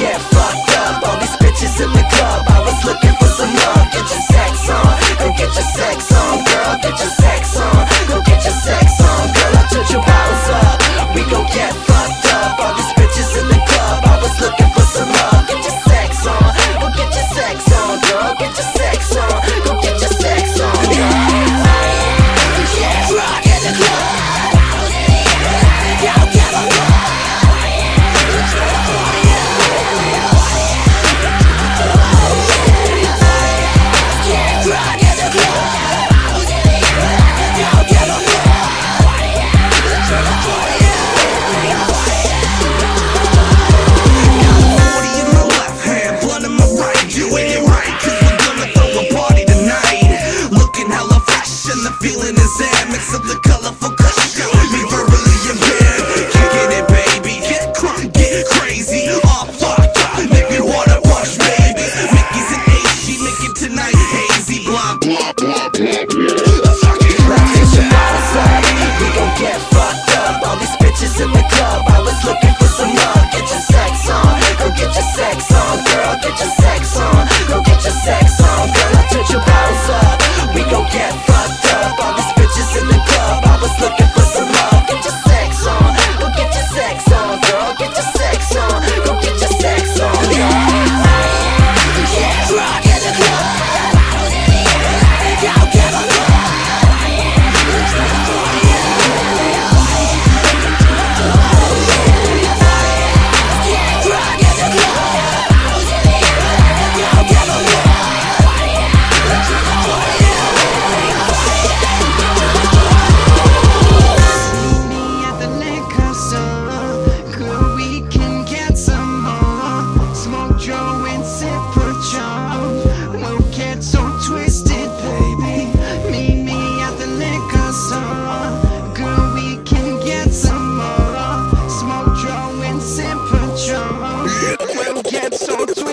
gift. So twisted.